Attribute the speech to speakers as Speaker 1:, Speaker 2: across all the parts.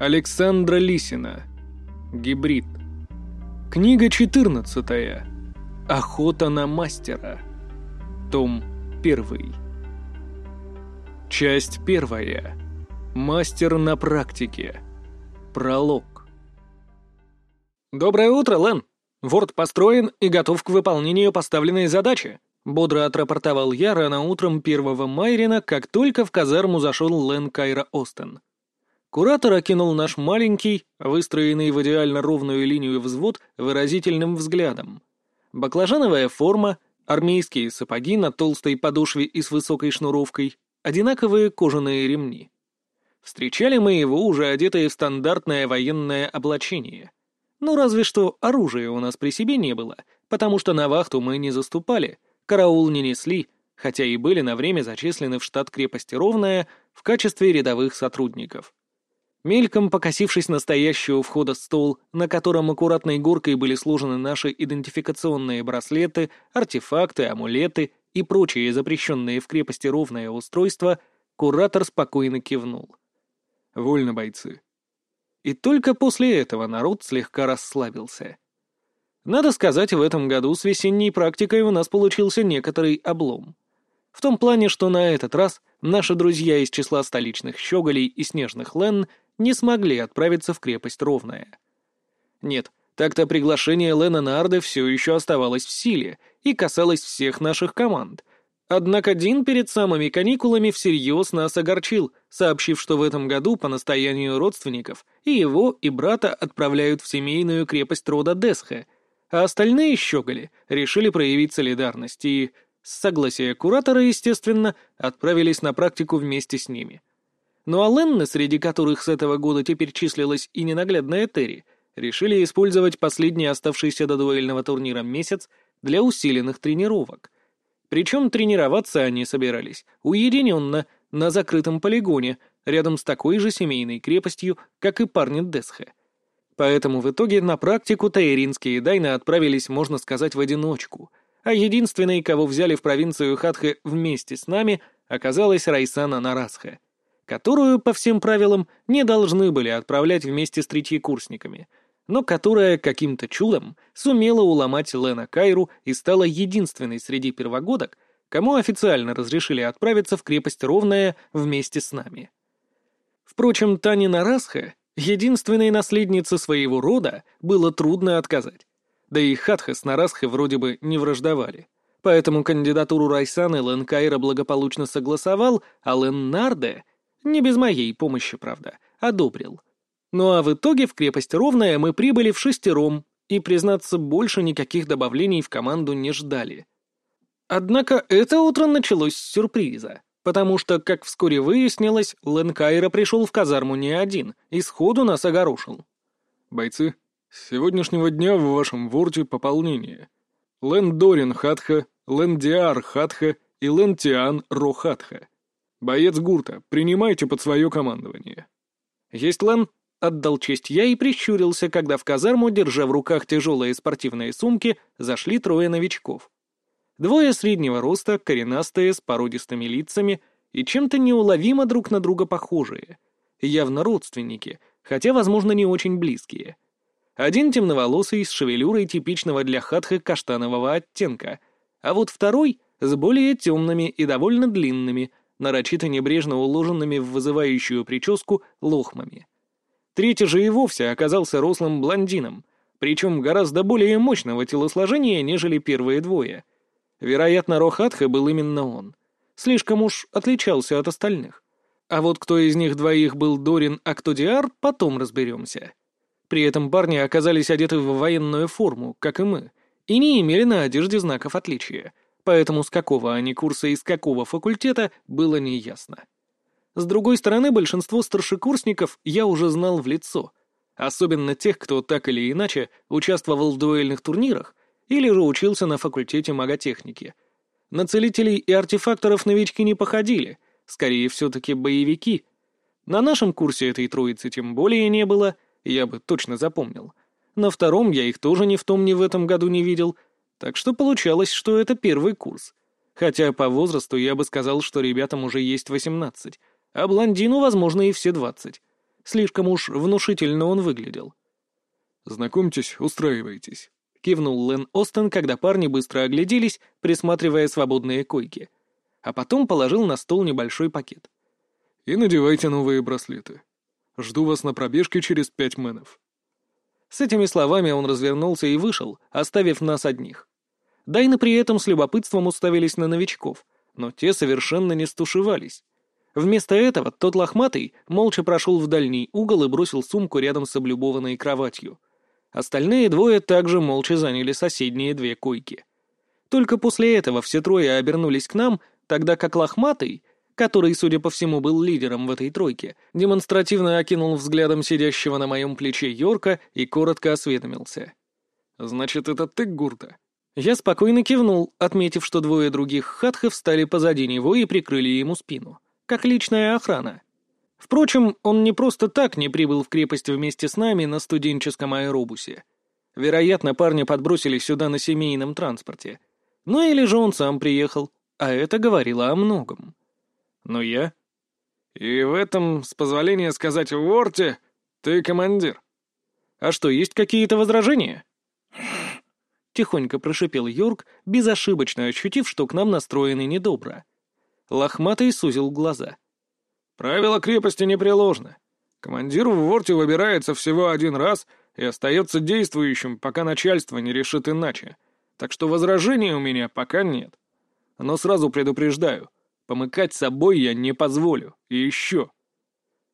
Speaker 1: Александра Лисина. Гибрид. Книга 14. Охота на мастера. Том 1. Часть 1. Мастер на практике. Пролог. «Доброе утро, Лэн! Ворд построен и готов к выполнению поставленной задачи», бодро отрапортовал я рано утром первого Майрина, как только в казарму зашел Лэн Кайра Остен. Куратор окинул наш маленький, выстроенный в идеально ровную линию взвод, выразительным взглядом. Баклажановая форма, армейские сапоги на толстой подошве и с высокой шнуровкой, одинаковые кожаные ремни. Встречали мы его уже одетые в стандартное военное облачение. Ну, разве что оружия у нас при себе не было, потому что на вахту мы не заступали, караул не несли, хотя и были на время зачислены в штат крепости Ровная в качестве рядовых сотрудников. Мельком покосившись на стоящий входа стол, на котором аккуратной горкой были сложены наши идентификационные браслеты, артефакты, амулеты и прочие запрещенные в крепости ровное устройства, куратор спокойно кивнул. «Вольно, бойцы». И только после этого народ слегка расслабился. Надо сказать, в этом году с весенней практикой у нас получился некоторый облом. В том плане, что на этот раз наши друзья из числа столичных щеголей и снежных лен не смогли отправиться в крепость Ровная. Нет, так-то приглашение Лена Нарды все еще оставалось в силе и касалось всех наших команд. Однако Дин перед самыми каникулами всерьез нас огорчил, сообщив, что в этом году по настоянию родственников и его, и брата отправляют в семейную крепость рода Десха, а остальные щеголи решили проявить солидарность и, с согласия куратора, естественно, отправились на практику вместе с ними — ну а Ленны, среди которых с этого года теперь числилась и ненаглядная Терри, решили использовать последний оставшийся до дуэльного турнира месяц для усиленных тренировок. Причем тренироваться они собирались уединенно, на закрытом полигоне, рядом с такой же семейной крепостью, как и парни Десхе. Поэтому в итоге на практику таиринские дайны отправились, можно сказать, в одиночку, а единственной, кого взяли в провинцию Хатхе вместе с нами, оказалась Райсана Нарасха которую, по всем правилам, не должны были отправлять вместе с третьекурсниками, но которая каким-то чудом сумела уломать Лена Кайру и стала единственной среди первогодок, кому официально разрешили отправиться в крепость Ровная вместе с нами. Впрочем, Тане Нарасха, единственной наследнице своего рода, было трудно отказать. Да и Хатха с Нарасхой вроде бы не враждовали. Поэтому кандидатуру Райсаны Лен Кайра благополучно согласовал, а Лен Нарде не без моей помощи, правда. Одобрил. Ну а в итоге в крепость Ровная мы прибыли в шестером, и, признаться, больше никаких добавлений в команду не ждали. Однако это утро началось с сюрприза, потому что, как вскоре выяснилось, Ленкайра пришел в казарму не один и сходу нас огорошил.
Speaker 2: «Бойцы, с сегодняшнего дня в вашем ворте пополнение. Лен Дорин Хатха, Лен Диар Хатха и Лен Тиан Рохатха. «Боец Гурта, принимайте под свое командование».
Speaker 1: «Есть Лен?» — отдал честь я и прищурился, когда в казарму, держа в руках тяжелые спортивные сумки, зашли трое новичков. Двое среднего роста, коренастые, с породистыми лицами и чем-то неуловимо друг на друга похожие. Явно родственники, хотя, возможно, не очень близкие. Один темноволосый, с шевелюрой типичного для хатха каштанового оттенка, а вот второй — с более темными и довольно длинными, нарочито небрежно уложенными в вызывающую прическу лохмами. Третий же и вовсе оказался рослым блондином, причем гораздо более мощного телосложения, нежели первые двое. Вероятно, Рохатха был именно он. Слишком уж отличался от остальных. А вот кто из них двоих был Дорин, а кто Диар, потом разберемся. При этом парни оказались одеты в военную форму, как и мы, и не имели на одежде знаков отличия — поэтому с какого они курса и с какого факультета было неясно. С другой стороны, большинство старшекурсников я уже знал в лицо, особенно тех, кто так или иначе участвовал в дуэльных турнирах или же учился на факультете маготехники. На целителей и артефакторов новички не походили, скорее все-таки боевики. На нашем курсе этой троицы тем более не было, я бы точно запомнил. На втором я их тоже ни в том, ни в этом году не видел — так что получалось, что это первый курс. Хотя по возрасту я бы сказал, что ребятам уже есть 18, а блондину, возможно, и все 20. Слишком уж внушительно он выглядел.
Speaker 2: «Знакомьтесь, устраивайтесь», —
Speaker 1: кивнул Лен Остен, когда парни быстро огляделись, присматривая свободные койки. А потом положил на стол небольшой пакет.
Speaker 2: «И надевайте новые браслеты. Жду вас на пробежке через пять мэнов».
Speaker 1: С этими словами он развернулся и вышел, оставив нас одних. Дайны при этом с любопытством уставились на новичков, но те совершенно не стушевались. Вместо этого тот лохматый молча прошел в дальний угол и бросил сумку рядом с облюбованной кроватью. Остальные двое также молча заняли соседние две койки. Только после этого все трое обернулись к нам, тогда как лохматый, который, судя по всему, был лидером в этой тройке, демонстративно окинул взглядом сидящего на моем плече Йорка и коротко осведомился. «Значит, это ты, Гурта?» Я спокойно кивнул, отметив, что двое других хатхов встали позади него и прикрыли ему спину как личная охрана. Впрочем, он не просто так не прибыл в крепость вместе с нами на студенческом аэробусе. Вероятно, парня подбросили сюда на семейном транспорте. Ну или же он сам приехал, а это говорило о многом. Но я... И в этом, с позволения сказать Ворте, ты командир. А что, есть какие-то возражения? Тихонько прошипел Йорк, безошибочно ощутив, что к нам настроены недобро. Лохматый сузил глаза. «Правила крепости непреложны. Командир в ворте выбирается всего один раз и остается действующим, пока начальство не решит иначе. Так что возражений у меня пока нет. Но сразу предупреждаю, помыкать собой я не позволю. И еще...»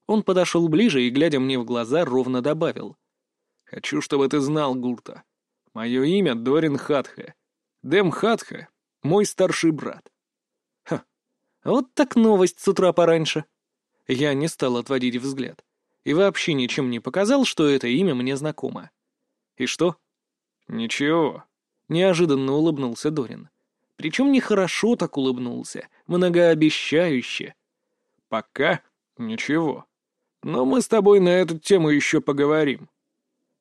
Speaker 1: Он подошел ближе и, глядя мне в глаза, ровно добавил. «Хочу, чтобы ты знал, Гурта. Мое имя Дорин Хатха. Дэм Хатха — мой старший брат. Вот так новость с утра пораньше. Я не стал отводить взгляд. И вообще ничем не показал, что это имя мне знакомо. И что? Ничего. Неожиданно улыбнулся Дорин. Причем нехорошо так улыбнулся, многообещающе. Пока ничего. Но мы с тобой на эту тему еще поговорим.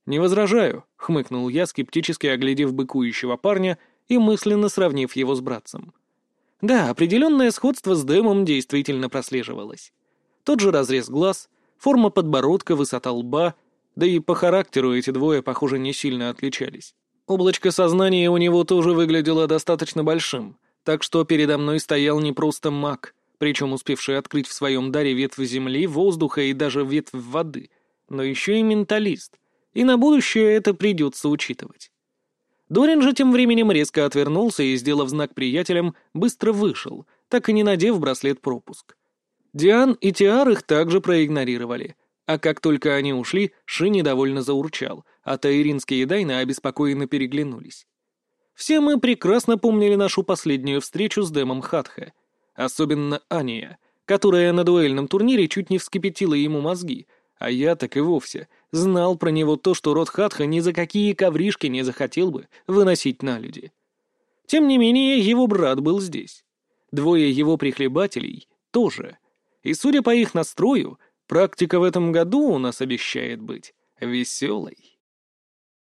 Speaker 1: Не возражаю, хмыкнул я, скептически оглядев быкующего парня и мысленно сравнив его с братцем. Да, определенное сходство с Дэмом действительно прослеживалось. Тот же разрез глаз, форма подбородка, высота лба, да и по характеру эти двое, похоже, не сильно отличались. Облачко сознания у него тоже выглядело достаточно большим, так что передо мной стоял не просто маг, причем успевший открыть в своем даре ветвь земли, воздуха и даже ветвь воды, но еще и менталист, и на будущее это придется учитывать. Дорин же тем временем резко отвернулся и, сделав знак приятелям, быстро вышел, так и не надев браслет-пропуск. Диан и Тиар их также проигнорировали, а как только они ушли, Ши недовольно заурчал, а таиринские и Дайна обеспокоенно переглянулись. Все мы прекрасно помнили нашу последнюю встречу с Дэмом Хатха, особенно Ания, которая на дуэльном турнире чуть не вскипятила ему мозги, а я так и вовсе знал про него то, что род Хатха ни за какие ковришки не захотел бы выносить на люди. Тем не менее, его брат был здесь. Двое его прихлебателей тоже. И, судя по их настрою, практика в этом году у нас обещает быть веселой.